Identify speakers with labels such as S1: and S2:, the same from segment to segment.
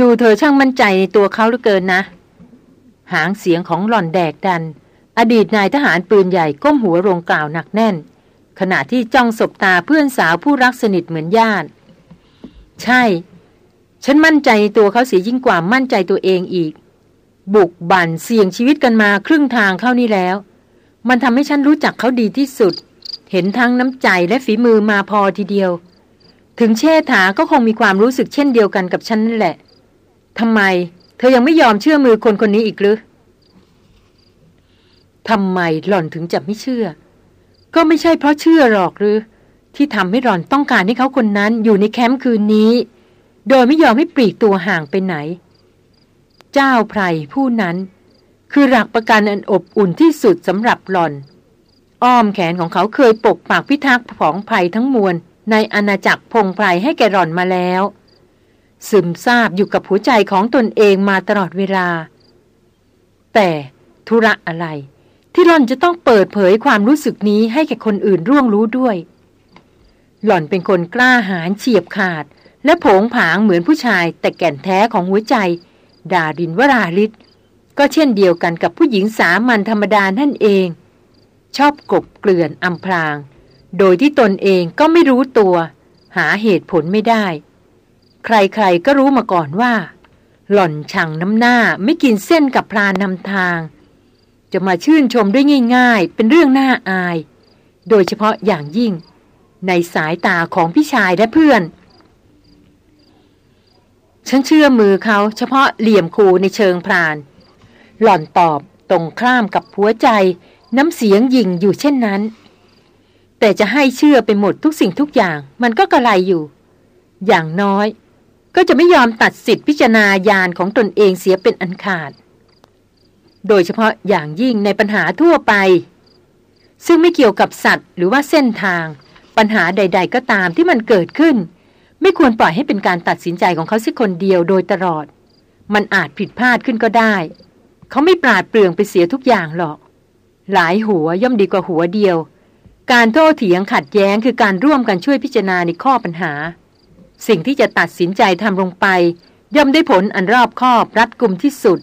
S1: ดูเธอช่างมั่นใจในตัวเขาเหลือเกินนะ หางเสียงของหล่อนแดกดัน อดีตนายทหารปืนใหญ่ก้มหัวลงกล่าวหนักแน่น ขณะที่จ้องสบตาเพื่อนสาวผู้รักสนิทเหมือนญาติ ใช่ ฉันมั่นใจในตัวเขาเสียยิ่งกว่ามั่นใจตัวเองอีก บุกบั่นเสี่ยงชีวิตกันมาครึ่งทางเข้านี่แล้ว มันทำให้ฉันรู้จักเขาดีที่สุด เห็นทั้งน้ำใจและฝีมือมาพอทีเดียว ถึงเชษฐาก็คงมีความรู้สึกเช่นเดียวกันกับฉันนั่นแหละ ทำไม เธอยังไม่ยอมเชื่อมือคนคนนี้อีกหรือทำไมหล่อนถึงจะไม่เชื่อ ก็ไม่ใช่เพราะเชื่อหรอกหรือ ที่ทำให้หล่อนต้องการให้เขาคนนั้นอยู่ในแคมป์คืนนี้ โดยไม่ยอมให้ปลีกตัวห่างไปไหน เจ้าไพรผู้นั้น คือหลักประกันอันอบอุ่นที่สุดสำหรับหล่อน อ้อมแขนของเขาเคยปกปากพิทักษ์ของภัยทั้งมวลในอาณาจักรพงไพรให้แกหล่อนมาแล้ว ซึมซาบอยู่กับหัวใจของตนเองมาตลอดเวลา แต่ธุระอะไร ที่หล่อนจะต้องเปิดเผยความรู้สึกนี้ให้แก่คนอื่นร่วงรู้ด้วย หล่อนเป็นคนกล้าหาญเฉียบขาด และผงผางเหมือนผู้ชาย แต่แก่นแท้ของหัวใจ ดาดินวราลิศก็เช่นเดียวกันกับผู้หญิงสามัญธรรมดานั่นเอง ชอบกบเกลื่อนอำพราง โดยที่ตนเองก็ไม่รู้ตัว หาเหตุผลไม่ได้ ใครๆก็รู้มาก่อนว่า หล่อนช่างน้ำหน้าไม่กินเส้นกับพรานนำทาง จะมาชื่นชมด้วยง่าย ๆ เป็นเรื่องน่าอาย โดยเฉพาะอย่างยิ่ง ในสายตาของพี่ชายและเพื่อนฉันเชื่อมือเขาเฉพาะเหลี่ยมคูในเชิงพราน หล่อนตอบตรงข้ามกับหัวใจ น้ำเสียงยิงอยู่เช่นนั้น แต่จะให้เชื่อไปหมดทุกสิ่งทุกอย่างมันก็กระไรอยู่ อย่างน้อย ก็จะไม่ยอมตัดสิทธิพิจารณาญาณของตนเองเสียเป็นอันขาด โดยเฉพาะอย่างยิ่งในปัญหาทั่วไป ซึ่งไม่เกี่ยวกับสัตว์ หรือว่าเส้นทาง ปัญหาใด ๆ ก็ตามที่มันเกิดขึ้น ไม่ควรปล่อยให้เป็นการตัดสินใจของเขาสักคนเดียวโดยตลอด มันอาจผิดพลาดขึ้นก็ได้ เขาไม่ปราดเปรื่องไปเสียทุกอย่างหรอก หลายหัวย่อมดีกว่าหัวเดียว การโต้เถียงขัดแย้งคือการร่วมกันช่วยพิจารณาในข้อปัญหา สิ่งที่จะตัดสินใจทำลงไป ย่อมได้ผลอันรอบคอบรัดกุมที่สุด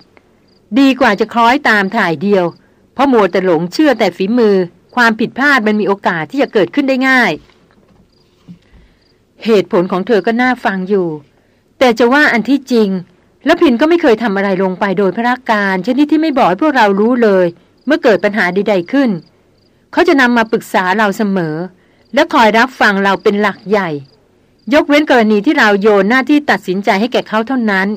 S1: ดีกว่าจะคล้อยตามถ่ายเดียว เพราะมัวแต่หลงเชื่อแต่ฝีมือ ความผิดพลาดมันมีโอกาสที่จะเกิดขึ้นได้ง่าย เหตุผลของเธอก็น่าฟังอยู่ แต่จะว่าอันที่จริง แล้วพินก็ไม่เคยทำอะไรลงไปโดยพระการชนิดที่ไม่บอกให้พวกเรารู้เลย เมื่อเกิดปัญหาใด ๆขึ้น เขาจะนำมาปรึกษาเราเสมอ และคอยรับฟังเราเป็นหลักใหญ่ ยกเว้นกรณีที่เราโยนหน้าที่ตัดสินใจให้แก่เขาเท่านั้น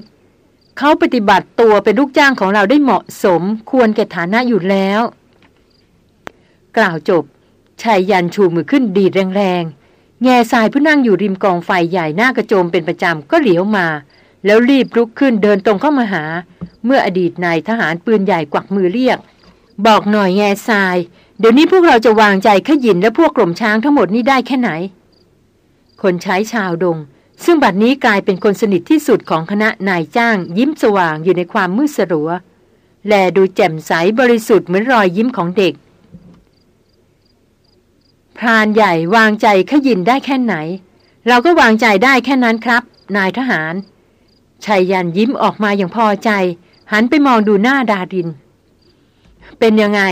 S1: เขาปฏิบัติตัวเป็นลูกจ้างของเราได้เหมาะสม ควรแก่ฐานะอยู่แล้ว กล่าวจบชายยันชูมือขึ้นดีดแรงๆ แง่ทรายผู้นั่งอยู่ริมกองไฟใหญ่หน้ากระโจมเป็นประจำก็เหลียวมา แล้วรีบลุกขึ้นเดินตรงเข้ามาหา เมื่ออดีตนายทหารปืนใหญ่กวักมือเรียก บอกหน่อยแง่ทราย เดี๋ยวนี้พวกเราจะวางใจขยินและพวกกลุ่มช้างทั้งหมดนี้ได้แค่ไหน คนใช้ชาวดง ซึ่งบัดนี้กลายเป็นคนสนิทที่สุดของคณะนายจ้าง ยิ้มสว่างอยู่ในความมืดสลัว แลดูแจ่มใสบริสุทธิ์เหมือนรอยยิ้มของเด็ก พรานใหญ่วางใจขยินได้แค่ไหน เราก็วางใจได้แค่นั้นครับ นายทหารชายยันยิ้มออกมาอย่างพอใจ หันไปมองดูหน้าดาดิน เป็นยังไง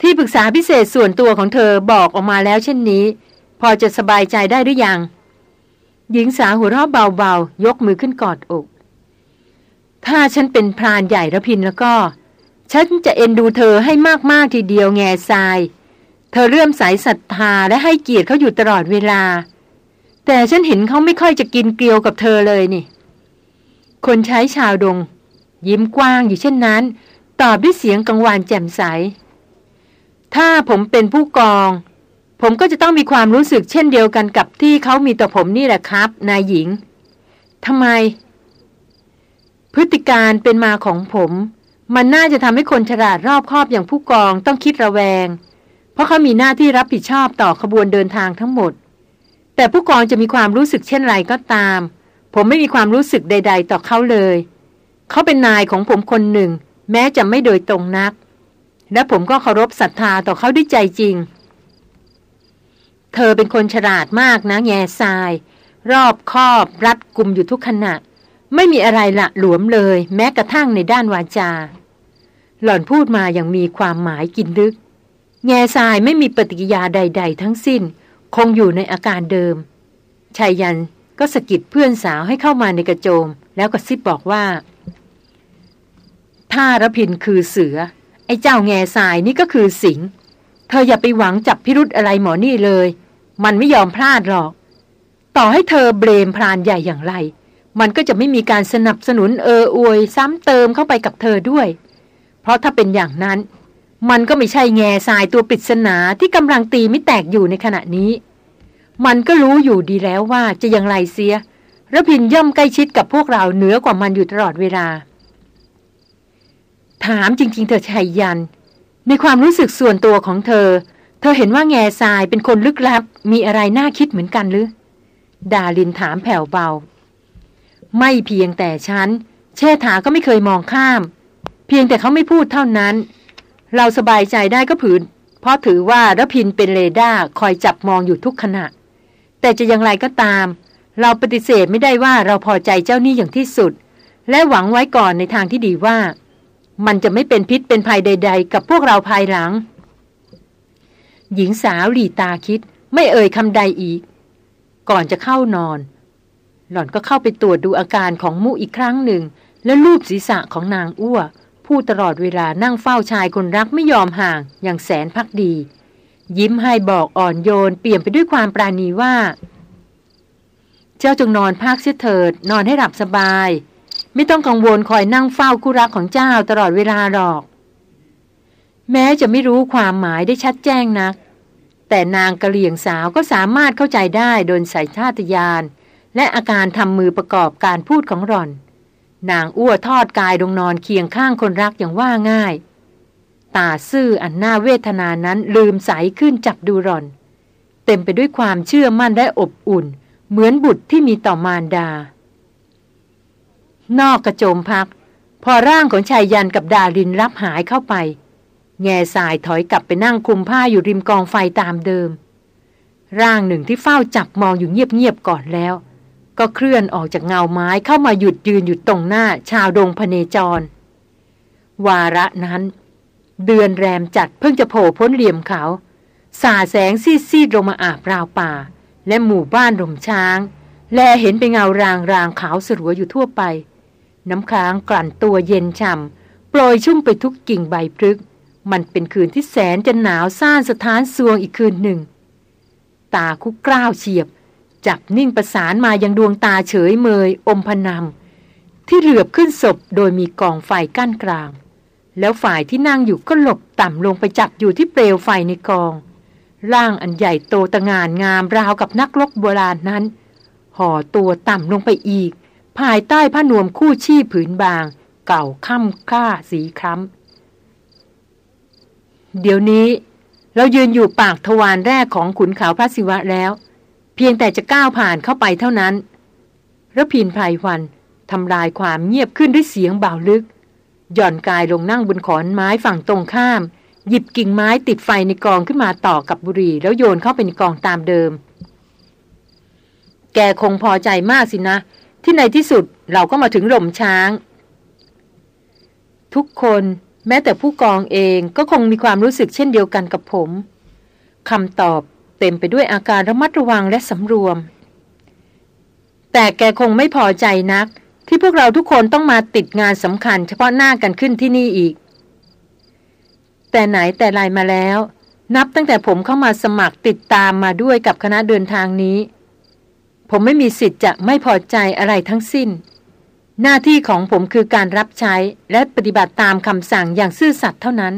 S1: ที่ปรึกษาพิเศษส่วนตัวของเธอบอกออกมาแล้วเช่นนี้ พอจะสบายใจได้หรือยัง หญิงสาวหัวเราะเบาๆ ยกมือขึ้นกอดอก ถ้าฉันเป็นพรานใหญ่ระพินแล้วก็ ฉันจะเอ็นดูเธอให้มากๆทีเดียวแง่ทราย เธอเรื่มสายศรัทธาและให้เกียรติเขาอยู่ตลอดเวลา แต่ฉันเห็นเขาไม่ค่อยจะกินเกลียวกับเธอเลยนี่ คนใช้ชาวดง ยิ้มกว้างอยู่เช่นนั้น ตอบด้วยเสียงกังวานแจ่มใส ถ้าผมเป็นผู้กอง ผมก็จะต้องมีความรู้สึกเช่นเดียวกันกับที่เขามีต่อผมนี่แหละครับ นายหญิงทำไม พฤติการเป็นมาของผม มันน่าจะทำให้คนฉลาดรอบคอบอย่างผู้กองต้องคิดระแวง เพราะเขามีหน้าที่รับผิดชอบต่อขบวนเดินทางทั้งหมด แต่ผู้กองจะมีความรู้สึกเช่นไรก็ตาม ผมไม่มีความรู้สึกใด ๆ ต่อเขาเลย เขาเป็นนายของผมคนหนึ่ง แม้จะไม่โดยตรงนัก และผมก็เคารพศรัทธาต่อเขาด้วยใจจริง เธอเป็นคนฉลาดมากนะแง่ทราย รอบคอบรัดกลุ่มอยู่ทุกขณะ ไม่มีอะไรละหลวมเลย แม้กระทั่งในด้านวาจา หล่อนพูดมาอย่างมีความหมายกินลึก แง่ทรายไม่มีปฏิกิยาใด ๆ ทั้งสิ้น คงอยู่ในอาการเดิมชายยันก็สะกิดเพื่อนสาวให้เข้ามาในกระโจม แล้วก็ซิบบอกว่า ถ้ารพินคือเสือ ไอ้เจ้าแง่ทรายนี่ก็คือสิง เธออย่าไปหวังจับพิรุธอะไรหมอนี่เลย มันไม่ยอมพลาดหรอก ต่อให้เธอเบรมพรานใหญ่อย่างไร มันก็จะไม่มีการสนับสนุนเอออวย ซ้ำเติมเข้าไปกับเธอด้วย เพราะถ้าเป็นอย่างนั้น มันก็ไม่ใช่แง่ทรายตัวปริศนาที่กำลังตีไม่แตกอยู่ในขณะนี้ มันก็รู้อยู่ดีแล้วว่าจะอย่างไรเสียระพินย่อมใกล้ชิดกับพวกเราเหนือกว่ามันอยู่ตลอดเวลา ถามจริง ๆ เธอชัยยัน ในความรู้สึกส่วนตัวของเธอ ธอเห็นว่าแง่ทรายเป็นคนลึกลับ มีอะไรน่าคิดเหมือนกันหรือ ดาลินถามแผ่วเบา ไม่เพียงแต่ฉัน เชษฐาก็ไม่เคยมองข้าม เพียงแต่เขาไม่พูดเท่านั้น เราสบายใจได้ก็ผืน เพราะถือว่าระพินเป็นเรดาร์คอยจับมองอยู่ทุกขณะ แต่จะอย่างไรก็ตาม เราปฏิเสธไม่ได้ว่าเราพอใจเจ้านี่อย่างที่สุด และหวังไว้ก่อนในทางที่ดีว่า มันจะไม่เป็นพิษเป็นภัยใด ๆ กับพวกเราภายหลัง หญิงสาวหลีตาคิด ไม่เอ่ยคำใดอีก ก่อนจะเข้านอน หล่อนก็เข้าไปตรวจดูอาการของมุอีกครั้งหนึ่ง และรูปศีรษะของนางอ้วผู้ตลอดเวลานั่งเฝ้าชายคนรักไม่ยอมห่างอย่างแสนพักดี ยิ้มให้บอกอ่อนโยนเปลี่ยนไปด้วยความปราณีว่า เจ้าจงนอนพักเสียเถิด นอนให้หลับสบาย ไม่ต้องกังวลคอยนั่งเฝ้าคู่รักของเจ้าตลอดเวลาหรอก แม้จะไม่รู้ความหมายได้ชัดแจ้งนัก แต่นางกะเหลี่ยงสาวก็สามารถเข้าใจได้โดยสายชาตยานและอาการทำมือประกอบการพูดของหล่อน นางอ้วทอดกายลงนอนเคียงข้างคนรักอย่างว่าง่าย ตาซื่ออันน่าเวทนานั้นลืมใสขึ้นจับดูรอน เต็มไปด้วยความเชื่อมั่นและอบอุ่น เหมือนบุตรที่มีต่อมารดา นอกกระโจมพัก พอร่างของชายยันกับดารินรับหายเข้าไป แง่สายถอยกลับไปนั่งคุมผ้าอยู่ริมกองไฟตามเดิม ร่างหนึ่งที่เฝ้าจับมองอยู่เงียบๆก่อนแล้ว ก็เคลื่อนออกจากเงาไม้เข้ามาหยุดยืนอยู่ตรงหน้าชาวดงพเนจร วาระนั้น เดือนแรมจัดเพิ่งจะโผล่พ้นเหลี่ยมเขาสาแสงซีดๆลงมาอาบราวป่า และหมู่บ้านลมช้าง แลเห็นเป็นเงารางรางขาวสลัวอยู่ทั่วไป น้ำค้างกลั่นตัวเย็นฉ่ำโปรยชุ่มไปทุกกิ่งใบพลึก มันเป็นคืนที่แสนจะหนาวซ่านสถานสวงอีกคืนหนึ่ง ตาคุกกล้าวเฉียบ จับนิ่งประสานมายังดวงตาเฉยเมยอมพนำที่เหลือบขึ้นศพโดยมีกองไฟกั้นกลาง แล้วฝ่ายที่นั่งอยู่ก็หลบต่ำลงไปจับอยู่ที่เปลวไฟในกอง ร่างอันใหญ่โตตะงานงามราวกับนักลกโบราณนั้น ห่อตัวต่ำลงไปอีก ภายใต้ผ้านวมคู่ชีพผืนบาง เก่าค่ำค่าสีคล้ำ เดี๋ยวนี้ เรายืนอยู่ปากทวารแรกของขุนเขาพระศิวะแล้ว เพียงแต่จะก้าวผ่านเข้าไปเท่านั้นระพินไพรวันทำลายความเงียบขึ้นด้วยเสียงเบาลึก หย่อนกายลงนั่งบนขอนไม้ฝั่งตรงข้าม หยิบกิ่งไม้ติดไฟในกองขึ้นมาต่อกับบุหรี่แล้วโยนเข้าไปในกองตามเดิม แกคงพอใจมากสินะ ที่ในที่สุดเราก็มาถึงหล่มช้าง ทุกคน แม้แต่ผู้กองเองก็คงมีความรู้สึกเช่นเดียวกันกับผมคำตอบเต็มไปด้วยอาการระมัดระวังและสำรวม แต่แกคงไม่พอใจนัก ที่พวกเราทุกคนต้องมาติดงานสำคัญ เฉพาะหน้ากันขึ้นที่นี่อีก แต่ไหนแต่ไรมาแล้ว นับตั้งแต่ผมเข้ามาสมัครติดตามมาด้วยกับคณะเดินทางนี้ ผมไม่มีสิทธิ์จะไม่พอใจอะไรทั้งสิ้น หน้าที่ของผมคือการรับใช้และปฏิบัติตามคำสั่งอย่างซื่อสัตย์เท่านั้น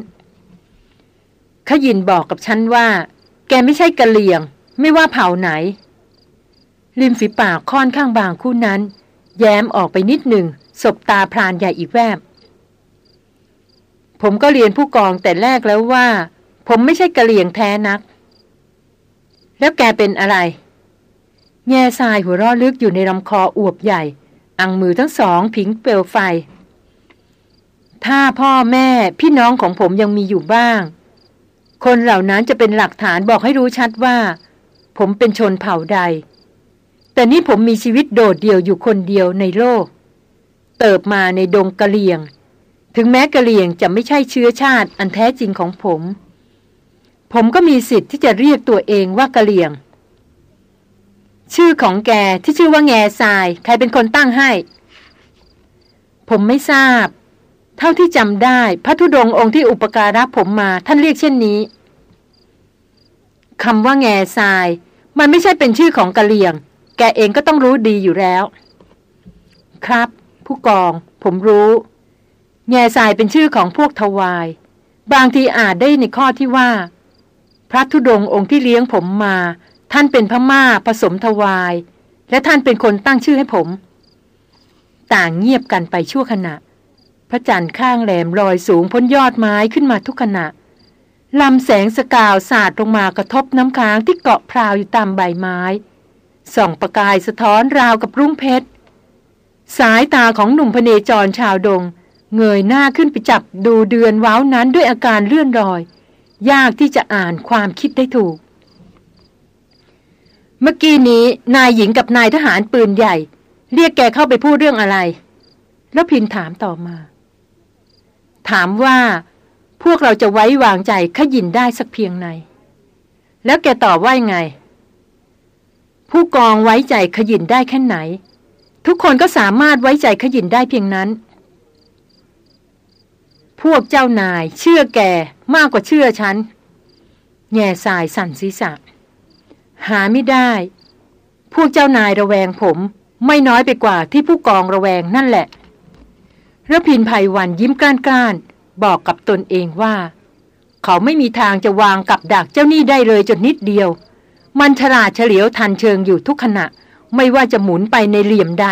S1: ขยินบอกกับฉันว่า แกไม่ใช่กะเหลี่ยง ไม่ว่าเผ่าไหน ริมฝีปากค่อนข้างบางคู่นั้น แย้มออกไปนิดหนึ่งศบตาพรานใหญ่อีกแวบ ผมก็เรียนผู้กองแต่แรกแล้วว่า ผมไม่ใช่กะเหลี่ยงแท้นัก แล้วแกเป็นอะไร แง่ทรายหัวรอลึกอยู่ในลำคออวบใหญ่ อังมือทั้งสองผิงเปลวไฟ ถ้าพ่อแม่พี่น้องของผมยังมีอยู่บ้าง คนเหล่านั้นจะเป็นหลักฐานบอกให้รู้ชัดว่า ผมเป็นชนเผ่าใด แต่นี่ผมมีชีวิตโดดเดี่ยวอยู่คนเดียวในโลก เติบมาในดงกะเหลี่ยง ถึงแม้กะเหลี่ยงจะไม่ใช่เชื้อชาติอันแท้จริงของผม ผมก็มีสิทธิ์ที่จะเรียกตัวเองว่ากะเหลี่ยง ชื่อของแกที่ชื่อว่าแง่ทราย ใครเป็นคนตั้งให้ ผมไม่ทราบ เท่าที่จำได้ พระธุดงองค์ที่อุปการะผมมา ท่านเรียกเช่นนี้คำว่าแง่ทราย มันไม่ใช่เป็นชื่อของกะเหลี่ยง แกเองก็ต้องรู้ดีอยู่แล้ว ครับ ผู้กอง ผมรู้ แง่ทรายเป็นชื่อของพวกทวาย บางทีอาจได้ในข้อที่ว่า พระธุดงองค์ที่เลี้ยงผมมา ท่านเป็นพม่าผสมทวาย และท่านเป็นคนตั้งชื่อให้ผม ต่างเงียบกันไปชั่วขณะ พระจันทร์ข้างแหลมลอยสูงพ้นยอดไม้ขึ้นมาทุกขณะลำแสงสกาวสาดลงมากระทบน้ำค้างที่เกาะพราวอยู่ตามใบไม้ ส่องประกายสะท้อนราวกับรุ่งเพชร สายตาของหนุ่มพเนจรชาวดง เงยหน้าขึ้นไปจับดูเดือนว้าวนั้นด้วยอาการเลื่อนรอย ยากที่จะอ่านความคิดได้ถูก เมื่อกี้นี้นายหญิงกับนายทหารปืนใหญ่ เรียกแกเข้าไปพูดเรื่องอะไร แล้วพินถามต่อมา ถามว่า พวกเราจะไว้วางใจขยินได้สักเพียงไหนแล้วแกตอบว่าไง ผู้กองไว้ใจขยินได้แค่ไหน ทุกคนก็สามารถไว้ใจขยินได้เพียงนั้น พวกเจ้านายเชื่อแกมากกว่าเชื่อฉันแง่สายสั่นศีรษะ หาไม่ได้ พวกเจ้านายระแวงผม ไม่น้อยไปกว่าที่ผู้กองระแวงนั่นแหละระพินภัยวันยิ้มกล้านกล้านบอกกับตนเองว่า เขาไม่มีทางจะวางกับดักเจ้านี่ได้เลยจนนิดเดียว มันฉลาดเฉลียวทันเชิงอยู่ทุกขณะ ไม่ว่าจะหมุนไปในเหลี่ยมใด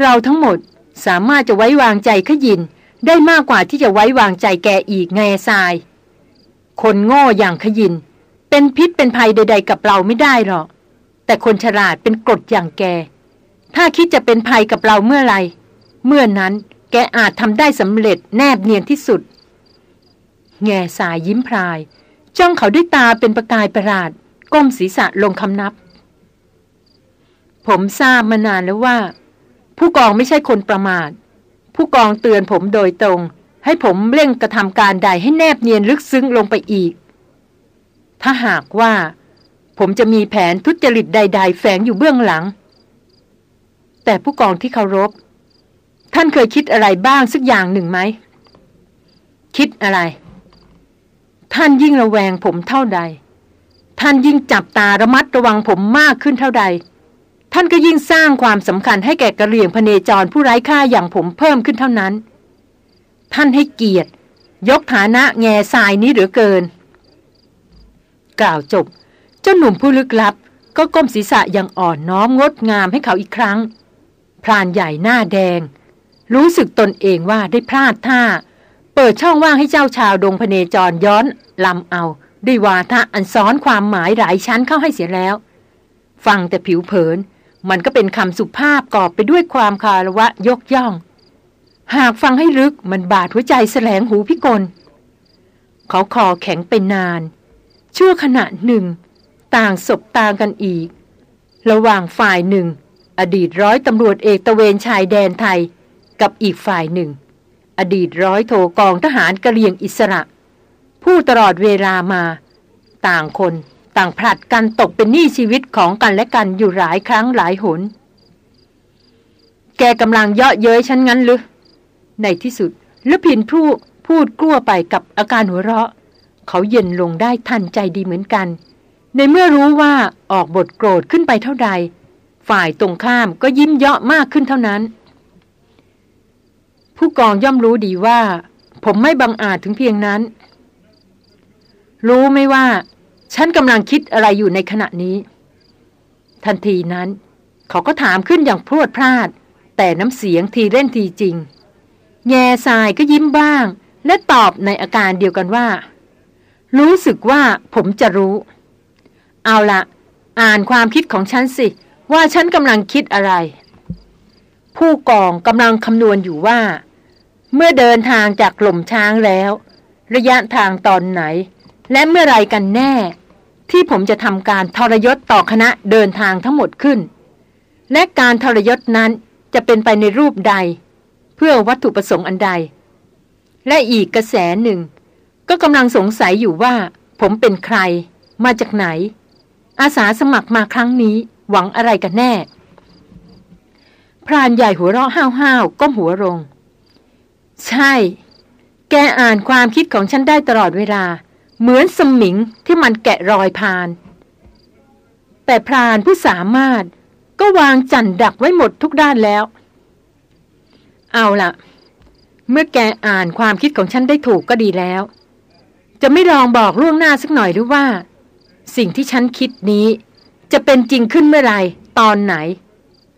S1: เราทั้งหมดสามารถจะไว้วางใจขยินได้มากกว่าที่จะไว้วางใจแกอีกไงทราย คนโง่อย่างขยิน เป็นพิษเป็นภัยใด ๆ กับเราไม่ได้หรอก แต่คนฉลาดเป็นกรดอย่างแก ถ้าคิดจะเป็นภัยกับเราเมื่อไร เมื่อนั้นแกอาจทำได้สำเร็จแนบเนียนที่สุด แง่สายยิ้มพราย จ้องเขาด้วยตาเป็นประกายประหลาด ก้มศีรษะลงคำนับ ผมทราบมานานแล้วว่า ผู้กองไม่ใช่คนประมาท ผู้กองเตือนผมโดยตรง ให้ผมเร่งกระทำการใดให้แนบเนียนลึกซึ้งลงไปอีก ถ้าหากว่า ผมจะมีแผนทุจริตใด ๆ แฝงอยู่เบื้องหลัง แต่ผู้กองที่เคารพ ท่านเคยคิดอะไรบ้างสักอย่างหนึ่งไหม คิดอะไร ท่านยิ่งระแวงผมเท่าใด ท่านยิ่งจับตาระมัดระวังผมมากขึ้นเท่าใด ท่านก็ยิ่งสร้างความสำคัญให้แก่กระเหลี่ยงพเนจรผู้ไร้ค่าอย่างผมเพิ่มขึ้นเท่านั้น ท่านให้เกียรติ ยกฐานะแง่ทรายนี้เหลือเกิน กล่าวจบ เจ้าหนุ่มผู้ลึกลับ ก็ก้มศีรษะอย่างอ่อนน้อมงดงามให้เขาอีกครั้ง พรานใหญ่หน้าแดง รู้สึกตนเองว่าได้พลาดท่า เปิดช่องว่างให้เจ้าชาวดงพเนจรย้อนลำเอา ด้วยวาทะอันซ้อนความหมายหลายชั้นเข้าให้เสียแล้ว ฟังแต่ผิวเผิน มันก็เป็นคำสุภาพกอบไปด้วยความคารวะยกย่อง หากฟังให้ลึกมันบาดหัวใจแสลงหูพิกลเขาคอแข็งเป็นนาน ชั่วขณะหนึ่ง ต่างศบตากันอีก ระหว่างฝ่ายหนึ่ง อดีตร้อยตำรวจเอกตะเวนชายแดนไทย กับอีกฝ่ายหนึ่ง อดีตร้อยโทกองทหารกะเลียงอิสระ ผู้ตลอดเวลามา ต่างคนต่างผลัดกันตกเป็นหนี้ชีวิตของกันและกันอยู่หลายครั้งหลายหน แกกำลังเยาะเย้ยฉันงั้นหรือในที่สุดลพินผู้พูดกลัวไปกับอาการหัวเราะ เขาเย็นลงได้ทันใจดีเหมือนกัน ในเมื่อรู้ว่าออกบทโกรธขึ้นไปเท่าใด ฝ่ายตรงข้ามก็ยิ้มเยาะมากขึ้นเท่านั้น ผู้กองย่อมรู้ดีว่า ผมไม่บังอาจถึงเพียงนั้น รู้ไหมว่า ฉันกำลังคิดอะไรอยู่ในขณะนี้ ทันทีนั้น เขาก็ถามขึ้นอย่างพรวดพลาด แต่น้ำเสียงทีเล่นทีจริง แง่ทรายก็ยิ้มบ้าง และตอบในอาการเดียวกันว่า รู้สึกว่าผมจะรู้ เอาละอ่านความคิดของฉันสิ ว่าฉันกำลังคิดอะไร ผู้กองกำลังคำนวณอยู่ว่า เมื่อเดินทางจากกล่มช้างแล้ว ระยะทางตอนไหน และเมื่อไรกันแน่ ที่ผมจะทำการทรยศต่อคณะเดินทางทั้งหมดขึ้น และการทรยศนั้นจะเป็นไปในรูปใด เพื่อวัตถุประสงค์อันใด และอีกกระแสหนึ่ง ก็กำลังสงสัยอยู่ว่า ผมเป็นใคร มาจากไหน อาสาสมัครมาครั้งนี้ หวังอะไรกันแน่ พรานใหญ่หัวเราะห้าวๆก้มหัวลง ใช่ แกอ่านความคิดของฉันได้ตลอดเวลา เหมือนสมิงที่มันแกะรอยพาน แต่พรานผู้สามารถก็วางจันดักไว้หมดทุกด้านแล้ว เอาล่ะ เมื่อแกอ่านความคิดของฉันได้ถูกก็ดีแล้ว จะไม่ลองบอกล่วงหน้าสักหน่อยหรือว่า สิ่งที่ฉันคิดนี้ จะเป็นจริงขึ้นเมื่อไรตอนไหน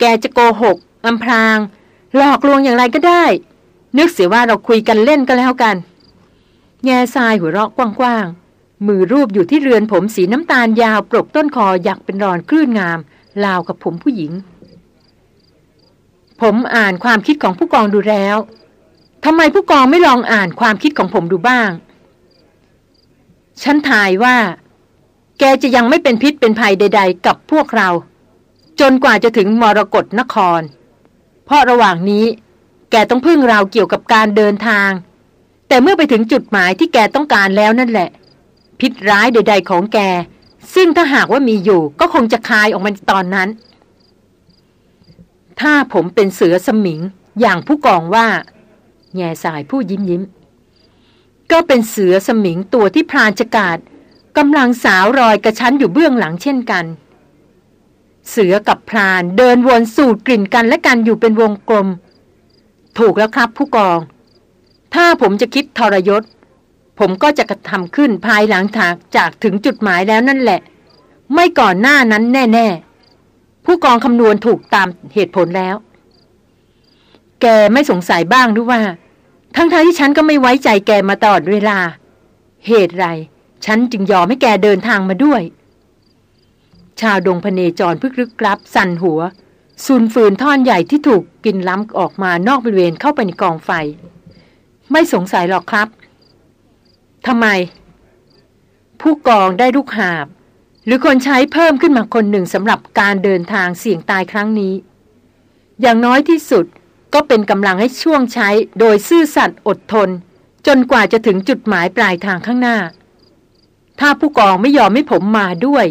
S1: แกจะโกหกอำพราง หลอกลวงอย่างไรก็ได้ นึกเสียว่าเราคุยกันเล่นก็แล้วกัน แง่ทรายหัวเราะกว้างๆ มือรูปอยู่ที่เรือนผมสีน้ำตาลยาวปลกต้นคออยากเป็นรอนคลื่นงามลาวกับผมผู้หญิง ผมอ่านความคิดของผู้กองดูแล้วทำไมผู้กองไม่ลองอ่านความคิดของผมดูบ้าง ฉันทายว่า แกจะยังไม่เป็นพิษเป็นภัยใด ๆ กับพวกเรา จนกว่าจะถึงมรกรนคร เพราะระหว่างนี้ แกต้องพึ่งเราเกี่ยวกับการเดินทาง แต่เมื่อไปถึงจุดหมายที่แกต้องการแล้วนั่นแหละ พิษร้ายใด ๆ ของแก ซึ่งถ้าหากว่ามีอยู่ ก็คงจะคายออกมาตอนนั้น ถ้าผมเป็นเสือสมิงอย่างผู้กองว่า แง่สายผู้ยิ้มยิ้ม ก็เป็นเสือสมิงตัวที่พรานจกาดกำลังสาวรอยกระชั้นอยู่เบื้องหลังเช่นกัน เสือกับพรานเดินวนสูดกลิ่นกันและกันอยู่เป็นวงกลม ถูกแล้วครับผู้กอง ถ้าผมจะคิดทรยศ ผมก็จะกระทำขึ้นภายหลังถากจากถึงจุดหมายแล้วนั่นแหละ ไม่ก่อนหน้านั้นแน่ ๆ ผู้กองคำนวณถูกตามเหตุผลแล้ว แกไม่สงสัยบ้างหรือว่า ทั้งๆทที่ฉันก็ไม่ไว้ใจแกมาตลอดเวลา เหตุไร ฉันจึงยอมให้แกเดินทางมาด้วย ชาวดงพเนจรพึกรึกรับ สั่นหัวสูนฝืนท่อนใหญ่ที่ถูกกินล้ำออกมานอกบริเวณเข้าไปในกองไฟ ไม่สงสัยหรอกครับทำไม ผู้กองได้ลูกหาบ หรือคนใช้เพิ่มขึ้นมาคนหนึ่งสำหรับการเดินทางเสี่ยงตายครั้งนี้ อย่างน้อยที่สุด ก็เป็นกำลังให้ช่วงใช้โดยซื่อสัตย์อดทน จนกว่าจะถึงจุดหมายปลายทางข้างหน้า ถ้าผู้กองไม่ยอมให้ผมมาด้วย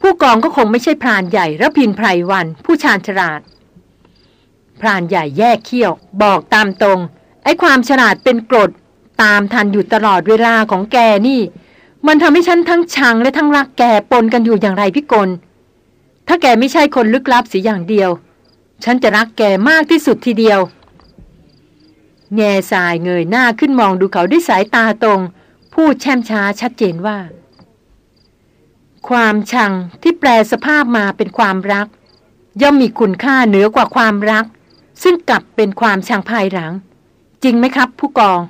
S1: ผู้กองก็คงไม่ใช่พรานใหญ่ระพินไพรวัน ผู้ชาญฉลาด พรานใหญ่แยกเขี้ยว บอกตามตรง ไอ้ความฉลาดเป็นกรดตามทันอยู่ตลอดเวลาของแกนี่ มันทำให้ฉันทั้งชังและทั้งรักแกปนกันอยู่อย่างไรพี่กลถ้าแกไม่ใช่คนลึกลับสีอย่างเดียว ฉันจะรักแกมากที่สุดทีเดียว แง่สายเงยหน้าขึ้นมองดูเขาด้วยสายตาตรง พูดแช่มช้าชัดเจนว่า ความชังที่แปลสภาพมาเป็นความรัก ย่อมมีคุณค่าเหนือกว่าความรัก ซึ่งกลับเป็นความชังภายหลัง จริงไหมครับ ผู้กอง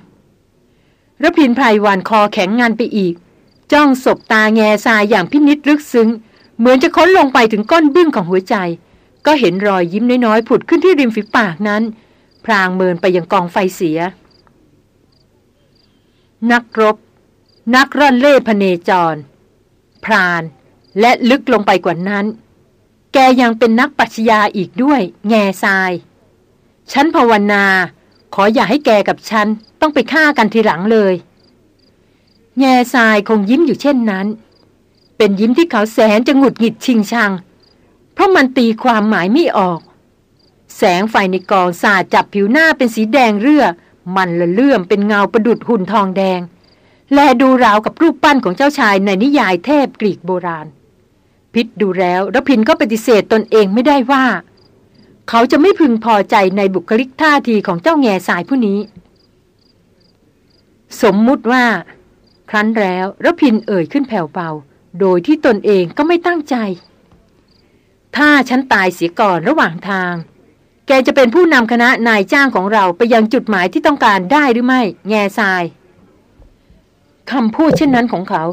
S1: ระพินไพรวันคอแข็งงานไปอีก จ้องศบตาแง่ทรายอย่างพินิษลึกซึ้ง เหมือนจะค้นลงไปถึงก้นบึ้งของหัวใจ ก็เห็นรอยยิ้มน้อยๆผุดขึ้นที่ริมฝีปากนั้น พรางเมินไปยังกองไฟเสีย นักรบ นักร่อนเล่พเนจร พราน และลึกลงไปกว่านั้น แกยังเป็นนักปัชญาอีกด้วย แง่ทราย ฉันภาวนา ขออย่าให้แกกับฉัน ต้องไปฆ่ากันทีหลังเลย แง่ทรายคงยิ้มอยู่เช่นนั้น เป็นยิ้มที่เขาแสนจะหงุดหงิดชิงชัง เพราะมันตีความหมายไม่ออก แสงไฟในกองสาดจับผิวหน้าเป็นสีแดงเรือมันละเลื่อมเป็นเงาประดุดหุ่นทองแดง และดูราวกับรูปปั้นของเจ้าชายในนิยายเทพกรีกโบราณ พิษดูแล้วรพินก็ปฏิเสธตนเองไม่ได้ว่า เขาจะไม่พึงพอใจในบุคลิกท่าทีของเจ้าแง่สายผู้นี้ สมมุติว่า ครั้นแล้วรพินเอ่ยขึ้นแผ่วเบาโดยที่ตนเองก็ไม่ตั้งใจ ถ้าฉันตายเสียก่อนระหว่างทาง แกจะเป็นผู้นำคณะนายจ้างของเราไปยังจุดหมายที่ต้องการได้หรือไม่ แง่ทรายคำพูดเช่นนั้นของเขา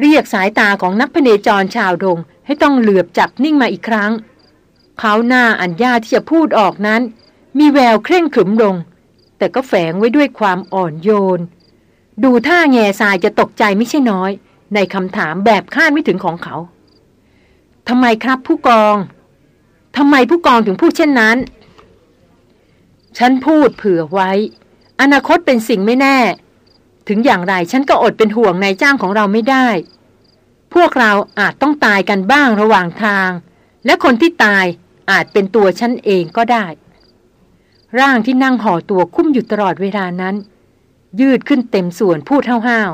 S1: เรียกสายตาของนักพเนจรชาวดง ให้ต้องเหลือบจับนิ่งมาอีกครั้ง เขาหน้าอัญญาที่จะพูดออกนั้น มีแววเคร่งขรึมลง แต่ก็แฝงไว้ด้วยความอ่อนโยน ดูท่าแง่ทรายจะตกใจไม่ใช่น้อย ในคำถามแบบคาดไม่ถึงของเขา ทำไมครับผู้กอง ทำไมผู้กองถึงพูดเช่นนั้น ฉันพูดเผื่อไว้ อนาคตเป็นสิ่งไม่แน่ ถึงอย่างไรฉันก็อดเป็นห่วงนายจ้างของเราไม่ได้ พวกเราอาจต้องตายกันบ้างระหว่างทาง และคนที่ตายอาจเป็นตัวฉันเองก็ได้ ร่างที่นั่งห่อตัวคุ้มอยู่ตลอดเวลานั้น ยืดขึ้นเต็มส่วนพูดห้าว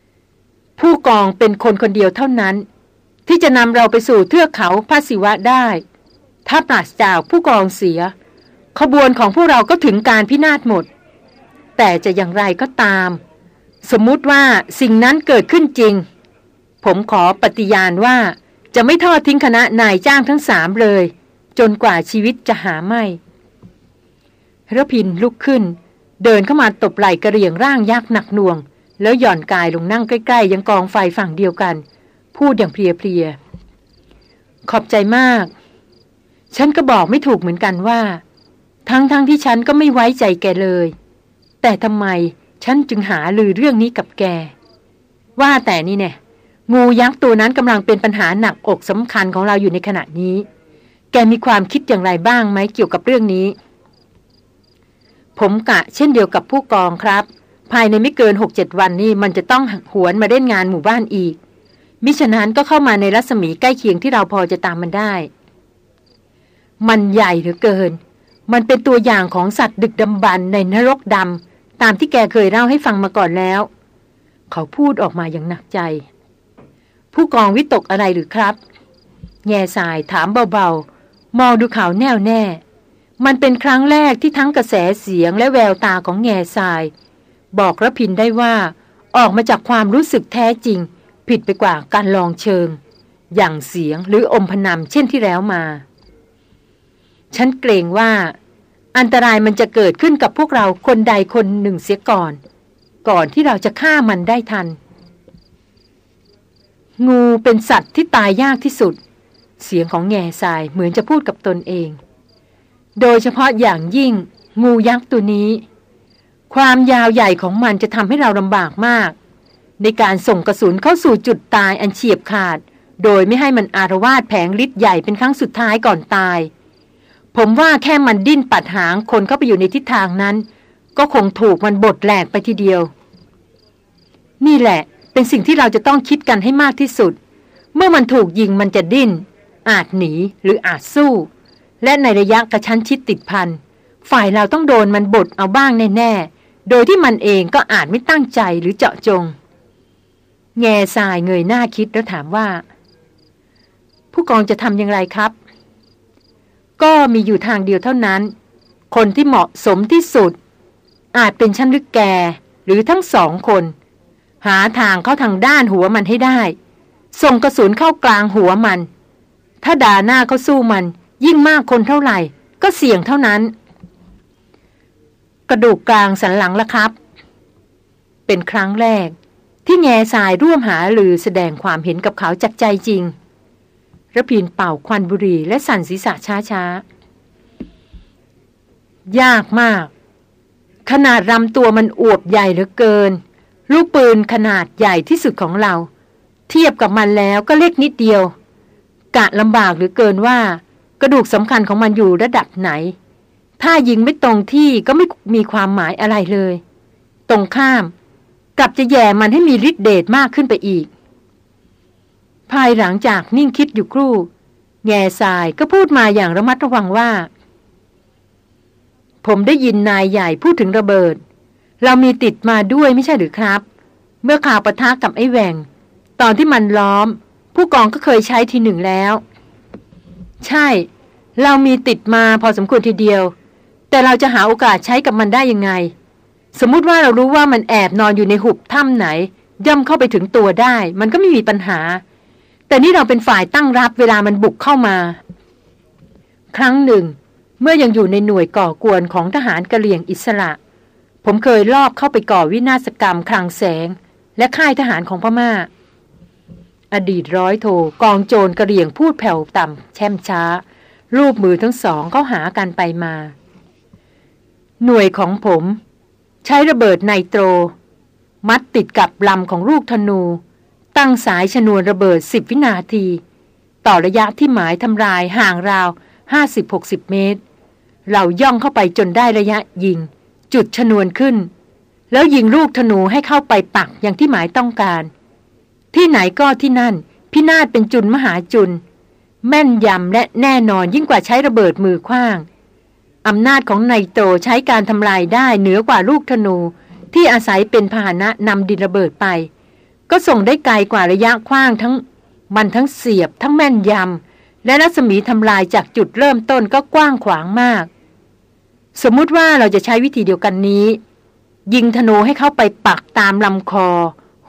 S1: ๆผู้กองเป็นคนคนเดียวเท่านั้น ที่จะนำเราไปสู่เทือกเขาพระศิวะได้ ถ้าปราศจากผู้กองเสีย ขบวนของพวกเราก็ถึงการพินาศหมด แต่จะอย่างไรก็ตาม สมมุติว่าสิ่งนั้นเกิดขึ้นจริง ผมขอปฏิญาณว่าจะไม่ทอดทิ้งคณะนายจ้างทั้งสามเลย จนกว่าชีวิตจะหาไม่ระพินลุกขึ้น เดินเข้ามาตบไหล่กระเรียงร่างยักษ์หนักหน่วง แล้วหย่อนกายลงนั่งใกล้ๆยังกองไฟฝั่งเดียวกัน พูดอย่างเพลียๆ ขอบใจมาก ฉันก็บอกไม่ถูกเหมือนกันว่า ทั้งๆทที่ฉันก็ไม่ไว้ใจแกเลย แต่ทำไมฉันจึงหาลือเรื่องนี้กับแก ว่าแต่นี่เนี่ยงูยักษ์ตัวนั้นกำลังเป็นปัญหาหนักอกสำคัญของเราอยู่ในขณะนี้ แกมีความคิดอย่างไรบ้างไหมเกี่ยวกับเรื่องนี้ ผมกะเช่นเดียวกับผู้กองครับ ภายในไม่เกินหกเจ็ดวันนี้มันจะต้องหวนมาเล่นงานหมู่บ้านอีก มิฉะนั้นก็เข้ามาในรัศมีใกล้เคียงที่เราพอจะตามมันได้ มันใหญ่เหลือเกิน มันเป็นตัวอย่างของสัตว์ดึกดำบรรในนรกดำตามที่แกเคยเล่าให้ฟังมาก่อนแล้ว เขาพูดออกมาอย่างหนักใจ ผู้กองวิตกอะไรหรือครับแง่สายถามเบาๆ มองดูเขาแน่วแน่ มันเป็นครั้งแรกที่ทั้งกระแสเสียงและแววตาของแง่สาย บอกระพินได้ว่าออกมาจากความรู้สึกแท้จริง ผิดไปกว่าการลองเชิง อย่างเสียงหรืออมพนำเช่นที่แล้วมา ฉันเกรงว่า อันตรายมันจะเกิดขึ้นกับพวกเราคนใดคนหนึ่งเสียก่อน ก่อนที่เราจะฆ่ามันได้ทัน งูเป็นสัตว์ที่ตายยากที่สุด เสียงของแง่ทรายเหมือนจะพูดกับตนเอง โดยเฉพาะอย่างยิ่ง งูยักษ์ตัวนี้ ความยาวใหญ่ของมันจะทำให้เราลำบากมาก ในการส่งกระสุนเข้าสู่จุดตายอันเฉียบขาด โดยไม่ให้มันอารวาสแผงฤทธิ์ใหญ่เป็นครั้งสุดท้ายก่อนตาย ผมว่าแค่มันดิ้นปัดหางคนเข้าไปอยู่ในทิศทางนั้น ก็คงถูกมันบดแหลกไปทีเดียว นี่แหละเป็นสิ่งที่เราจะต้องคิดกันให้มากที่สุด เมื่อมันถูกยิงมันจะดิ้น อาจหนีหรืออาจสู้ และในระยะกระชั้นชิดติดพันฝ่ายเราต้องโดนมันบดเอาบ้างแน่ๆโดยที่มันเองก็อาจไม่ตั้งใจหรือเจาะจง แง่ทรายเงยหน้าคิดแล้วถามว่า ผู้กองจะทำอย่างไรครับ ก็มีอยู่ทางเดียวเท่านั้น คนที่เหมาะสมที่สุด อาจเป็นชั้นลึกแก หรือทั้งสองคน หาทางเข้าทางด้านหัวมันให้ได้ ส่งกระสุนเข้ากลางหัวมัน ถ้าด่าหน้าเขาสู้มัน ยิ่งมากคนเท่าไหร่ ก็เสี่ยงเท่านั้น กระดูกกลางสันหลังละครับ เป็นครั้งแรก ที่แง่สายร่วมหาหรือแสดงความเห็นกับเขาจากใจจริงระพินเป่าควันบุหรี่และสั่นศีรษะช้าๆ ยากมาก ขนาดรำตัวมันอวบใหญ่เหลือเกิน ลูกปืนขนาดใหญ่ที่สุดของเรา เทียบกับมันแล้วก็เล็กนิดเดียว กะลำบากหรือเกินว่า กระดูกสำคัญของมันอยู่ระดับไหน ถ้ายิงไม่ตรงที่ก็ไม่มีความหมายอะไรเลย ตรงข้าม กลับจะแย่มันให้มีฤทธิ์เดชมากขึ้นไปอีก ภายหลังจากนิ่งคิดอยู่ครู่ แง่ทรายก็พูดมาอย่างระมัดระวังว่า ผมได้ยินนายใหญ่พูดถึงระเบิด เรามีติดมาด้วยไม่ใช่หรือครับ เมื่อข่าวประทะกับไอ้แหวงตอนที่มันล้อม ผู้กองก็เคยใช้ทีหนึ่งแล้ว ใช่ เรามีติดมาพอสมควรทีเดียว แต่เราจะหาโอกาสใช้กับมันได้ยังไง สมมุติว่าเรารู้ว่ามันแอบนอนอยู่ในหุบถ้ำไหน ย่ำเข้าไปถึงตัวได้ มันก็ไม่มีปัญหา แต่นี่เราเป็นฝ่ายตั้งรับเวลามันบุกเข้ามา ครั้งหนึ่ง เมื่อยังอยู่ในหน่วยก่อกวนของทหารกะเหลี่ยงอิสระ ผมเคยลอบเข้าไปก่อวินาศกรรมคลังแสง และค่ายทหารของพมา่า อดีตร้อยโทกองโจรกระเหรี่ยงพูดแผ่วต่ำแช่มช้า รูปมือทั้งสองเข้าหากันไปมา หน่วยของผม ใช้ระเบิดไนโตร มัดติดกับลำของลูกธนู ตั้งสายชนวนระเบิดสิบวินาที ต่อระยะที่หมายทำลายห่างราว 50-60 เมตร เราย่องเข้าไปจนได้ระยะยิง จุดชนวนขึ้น แล้วยิงลูกธนูให้เข้าไปปักอย่างที่หมายต้องการ ที่ไหนก็ที่นั่น พินาศเป็นจุนมหาจุน แม่นยำและแน่นอนยิ่งกว่าใช้ระเบิดมือคว้าง อำนาจของไนโตรใช้การทำลายได้เหนือกว่าลูกธนูที่อาศัยเป็นพาหนะนำดินระเบิดไป ก็ส่งได้ไกลกว่าระยะคว้างทั้งมันทั้งเสียบทั้งแม่นยำและรัศมีทำลายจากจุดเริ่มต้นก็กว้างขวางมาก สมมุติว่าเราจะใช้วิธีเดียวกันนี้ ยิงธนูให้เข้าไปปักตามลำคอ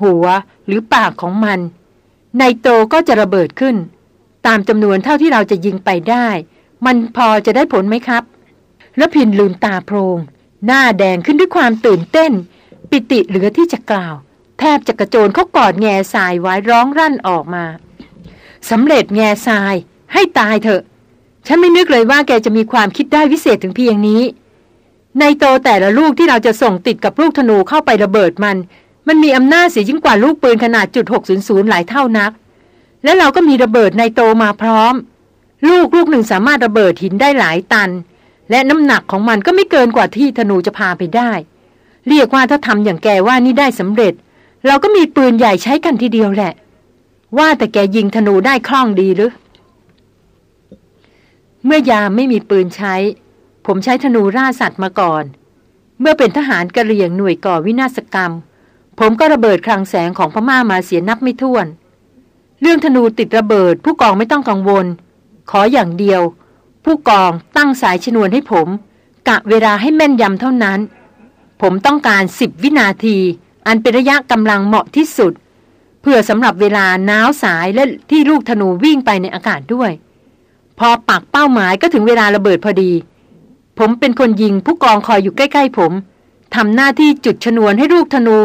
S1: หัวหรือปากของมันไนโตรก็จะระเบิดขึ้น ตามจำนวนเท่าที่เราจะยิงไปได้ มันพอจะได้ผลไหมครับ แล้วพินลืมตาโพรง หน้าแดงขึ้นด้วยความตื่นเต้น ปิติเหลือที่จะกล่าว แทบจะกระโจนเขากอดแง่ทรายไว้ร้องรั่นออกมาสำเร็จแง่ทราย ให้ตายเถอะ ฉันไม่นึกเลยว่าแกจะมีความคิดได้วิเศษถึงเพียงนี้ ในโตแต่ละลูกที่เราจะส่งติดกับลูกธนูเข้าไประเบิดมัน มันมีอำนาจเสียยิ่งกว่าลูกปืนขนาดจุด600หลายเท่านัก และเราก็มีระเบิดในโตมาพร้อม ลูกลูกหนึ่งสามารถระเบิดหินได้หลายตัน และน้ำหนักของมันก็ไม่เกินกว่าที่ธนูจะพาไปได้ เรียกว่าถ้าทำอย่างแกว่านี่ได้สำเร็จ เราก็มีปืนใหญ่ใช้กันทีเดียวแหละ ว่าแต่แกยิงธนูได้คล่องดีหรือ เมื่อยามไม่มีปืนใช้ ผมใช้ธนูร่าสัตว์มาก่อน เมื่อเป็นทหารกระเหรี่ยงหน่วยก่อวินาศกรรม ผมก็ระเบิดคลังแสงของพม่ามาเสียนับไม่ถ้วน เรื่องธนูติดระเบิดผู้กองไม่ต้องกังวล ขออย่างเดียว ผู้กองตั้งสายชนวนให้ผม กะเวลาให้แม่นยำเท่านั้น ผมต้องการสิบวินาที อันเป็นระยะกำลังเหมาะที่สุด เพื่อสำหรับเวลาน้าวสายและที่ลูกธนูวิ่งไปในอากาศด้วย พอปักเป้าหมายก็ถึงเวลาระเบิดพอดี ผมเป็นคนยิงผู้กองคอยอยู่ใกล้ ๆ ผมทำหน้าที่จุดชนวนให้ลูกธนู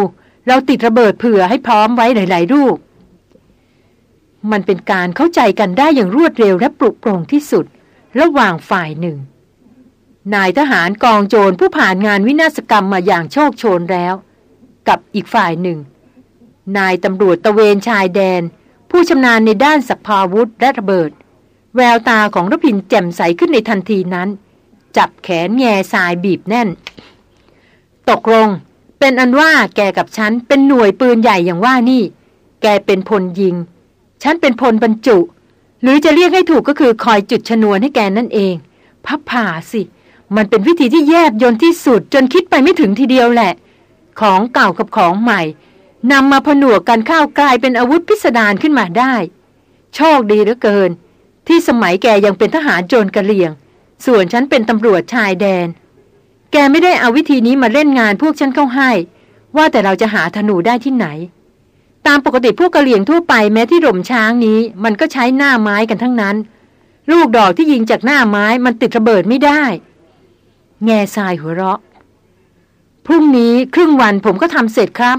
S1: เราติดระเบิดเผื่อให้พร้อมไว้หลาย ๆ ลูกมันเป็นการเข้าใจกันได้อย่างรวดเร็วและปลุกปลงที่สุด ระหว่างฝ่ายหนึ่ง นายทหารกองโจรผู้ผ่านงานวินาศกรรมมาอย่างโชคโชนแล้ว กับอีกฝ่ายหนึ่ง นายตำรวจตะเวนชายแดน ผู้ชำนาญในด้านสักพาวุธและระเบิด แววตาของรพินแจ่มใสขึ้นในทันทีนั้น จับแขนแง่สายบีบแน่น ตกลง เป็นอันว่าแกกับฉันเป็นหน่วยปืนใหญ่อย่างว่านี่ แกเป็นพลยิง ฉันเป็นพลบรรจุ หรือจะเรียกให้ถูกก็คือคอยจุดชนวนให้แกนั่นเอง พับผ่าสิ มันเป็นวิธีที่แยบยนที่สุดจนคิดไปไม่ถึงทีเดียวแหละ ของเก่ากับของใหม่นำมาผนวกกันเข้ากลายเป็นอาวุธพิสดารขึ้นมาได้ โชคดีเหลือเกิน ที่สมัยแกยังเป็นทหารโจรกระเลียง ส่วนฉันเป็นตำรวจชายแดน แกไม่ได้เอาวิธีนี้มาเล่นงานพวกฉันเข้าให้ ว่าแต่เราจะหาธนูได้ที่ไหน ตามปกติพวกกระเหลี่ยงทั่วไปแม้ที่หล่มช้างนี้ มันก็ใช้หน้าไม้กันทั้งนั้น ลูกดอกที่ยิงจากหน้าไม้มันติดระเบิดไม่ได้ แง่ทรายหัวเราะ พรุ่งนี้ครึ่งวันผมก็ทำเสร็จครับ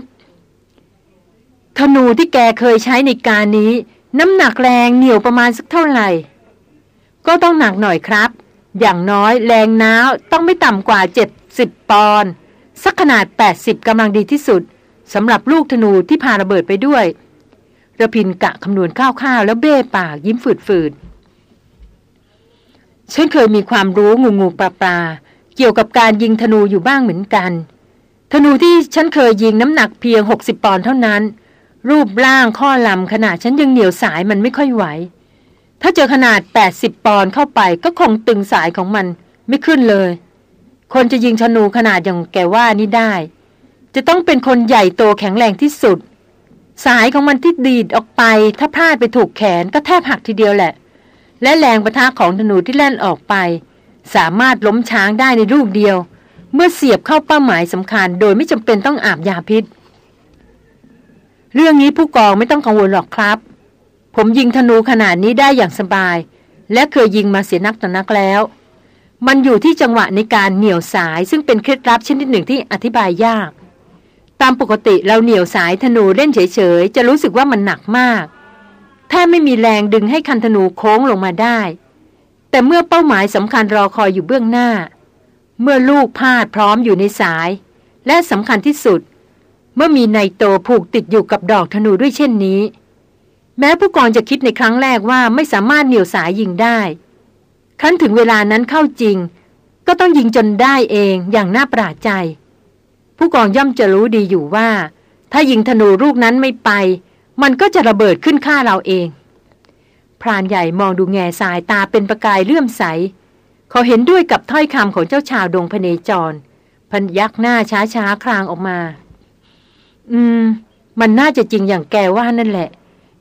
S1: ธนูที่แกเคยใช้ในการนี้ น้ำหนักแรงเหนียวประมาณสักเท่าไหร่ ก็ต้องหนักหน่อยครับ อย่างน้อยแรงน้าวต้องไม่ต่ำกว่า 70 ปอนด์สักขนาด 80กำลังดีที่สุด สำหรับลูกธนูที่พาระเบิดไปด้วยระพินกะคำนวณข้าวๆแล้วเบ้ปากยิ้มฝืดๆฉันเคยมีความรู้งูงูปลาปลาเกี่ยวกับการยิงธนูอยู่บ้างเหมือนกัน ธนูที่ฉันเคยยิงน้ำหนักเพียง 60 ปอนด์เท่านั้น รูปร่างข้อลำขนาดฉันยังเหนียวสายมันไม่ค่อยไหว ถ้าเจอขนาด 80 ปอนด์เข้าไปก็คงตึงสายของมันไม่ขึ้นเลย คนจะยิงธนูขนาดอย่างแกว่านี่ได้ จะต้องเป็นคนใหญ่โตแข็งแรงที่สุด สายของมันที่ดีดออกไป ถ้าพลาดไปถูกแขนก็แทบหักทีเดียวแหละ และแรงประทะของธนูที่แล่นออกไป สามารถล้มช้างได้ในลูกเดียว เมื่อเสียบเข้าเป้าหมายสำคัญ โดยไม่จำเป็นต้องอาบยาพิษ เรื่องนี้ผู้กองไม่ต้องกังวลหรอกครับ ผมยิงธนูขนาดนี้ได้อย่างสบาย และเคยยิงมาเสียนักต่อนักแล้วมันอยู่ที่จังหวะในการเหนี่ยวสายซึ่งเป็นเคล็ดลับชนิดหนึ่งที่อธิบายยาก ตามปกติเราเหนี่ยวสายธนูเล่นเฉยๆ จะรู้สึกว่ามันหนักมากแทบไม่มีแรงดึงให้คันธนูโค้งลงมาได้ แต่เมื่อเป้าหมายสำคัญรอคอยอยู่เบื้องหน้า เมื่อลูกพาดพร้อมอยู่ในสาย และสำคัญที่สุด เมื่อมีไนโตผูกติดอยู่กับดอกธนูด้วยเช่นนี้ แม้ผู้กองจะคิดในครั้งแรกว่าไม่สามารถเหนี่ยวสายยิงได้ ครั้นถึงเวลานั้นเข้าจริง ก็ต้องยิงจนได้เองอย่างน่าประหลาดใจ ผู้กองย่อมจะรู้ดีอยู่ว่า ถ้ายิงธนูลูกนั้นไม่ไป มันก็จะระเบิดขึ้นฆ่าเราเอง พรานใหญ่มองดูแง่สายตาเป็นประกายเลื่อมใส เขาเห็นด้วยกับถ้อยคำของเจ้าชาวดงพเนจร พันยักหน้าช้าช้าคลางออกมา อืม มันน่าจะจริงอย่างแกว่านั่นแหละ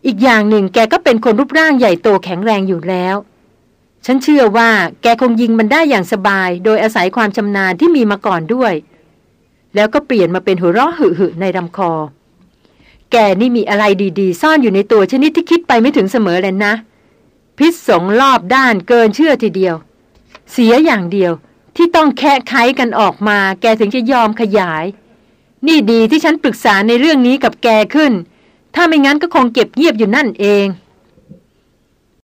S1: อีกอย่างหนึ่งแกก็เป็นคนรูปร่างใหญ่โตแข็งแรงอยู่แล้วฉันเชื่อว่าแกคงยิงมันได้อย่างสบาย โดยอาศัยความชำนาญที่มีมาก่อนด้วย แล้วก็เปลี่ยนมาเป็นหัวเราะหึ่ในลำคอ แกนี่มีอะไรดีๆ ซ่อนอยู่ในตัวชนิดที่คิดไปไม่ถึงเสมอเลยนะ พิษสงรอบด้านเกินเชื่อทีเดียว เสียอย่างเดียวที่ต้องแค่ไขกันออกมา แกถึงจะยอมขยาย นี่ดีที่ฉันปรึกษาในเรื่องนี้กับแกขึ้น ถ้าไม่งั้นก็คงเก็บเงียบอยู่นั่นเอง